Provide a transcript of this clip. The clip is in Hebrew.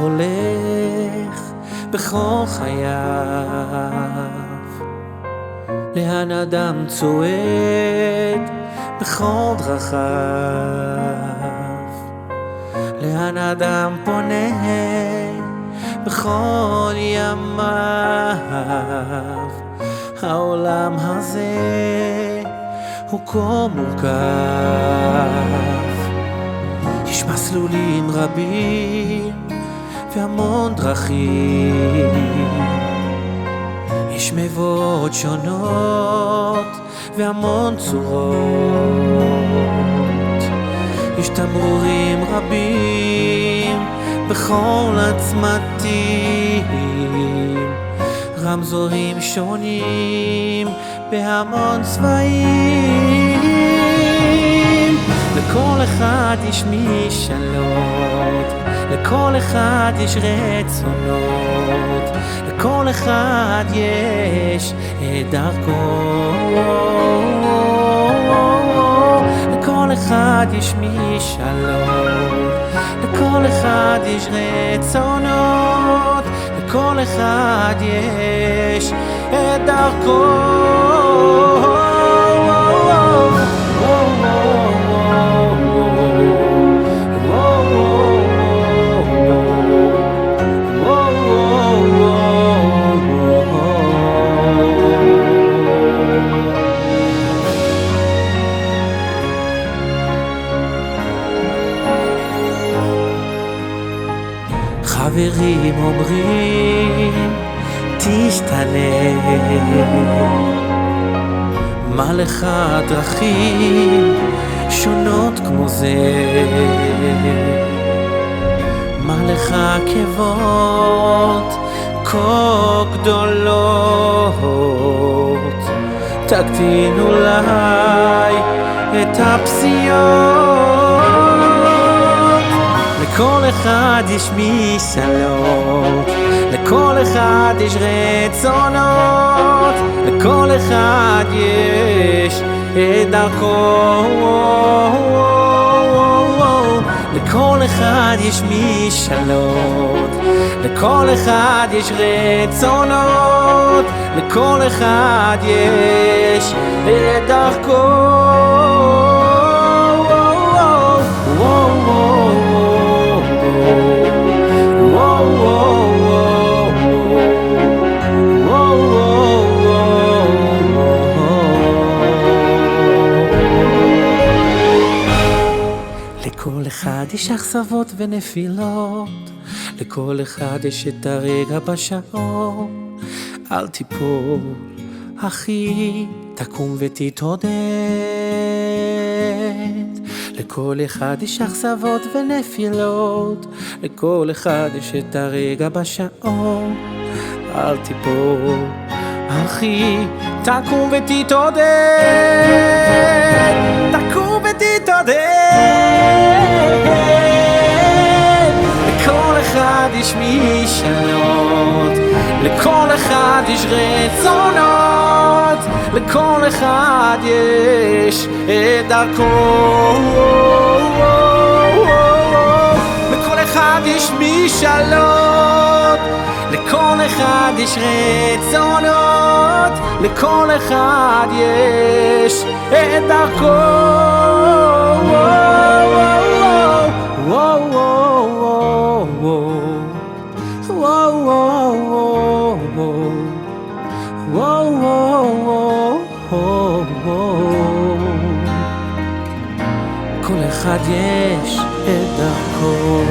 הולך בכל חייו? לאן אדם צועד בכל דרכיו? לאן אדם פונה בכל ימיו? העולם הזה הוא כה מורכב מסלולים רבים והמון דרכים. יש מבואות שונות והמון צורות. יש תמרורים רבים בכל הצמתים. רמזורים שונים בהמון צבעים אחד יש משאלות לכל אחד יש רצונות לכל אחד יש את דרכו. לכל אחד יש משאלות לכל אחד יש רצונות לכל אחד יש את דרכו חברים אומרים תשתנה. מה לך דרכים שונות כמו זה? מה לך עקבות כה גדולות? תקטין אולי את הפסיעות אחד יש משאלות, לכל אחד יש רצונות, לכל אחד יש את דרכו. לכל אחד יש משאלות, לכל אחד יש רצונות, לכל אחד יש את דרכו. לכל אחד יש אכזבות ונפילות, לכל אחד יש את הרגע בשעון. אל תיפול, אחי, תקום ותתעודד. לכל אחד יש אכזבות ונפילות, לכל אחד יש את הרגע בשעון. אל תיפול, אחי, תקום ותתעודד. לכל אחד יש רצונות, לכל אחד יש את דרכו. לכל אחד יש משאלות, לכל אחד יש רצונות, לכל אחד יש את דרכו. כל אחד יש את דרכו.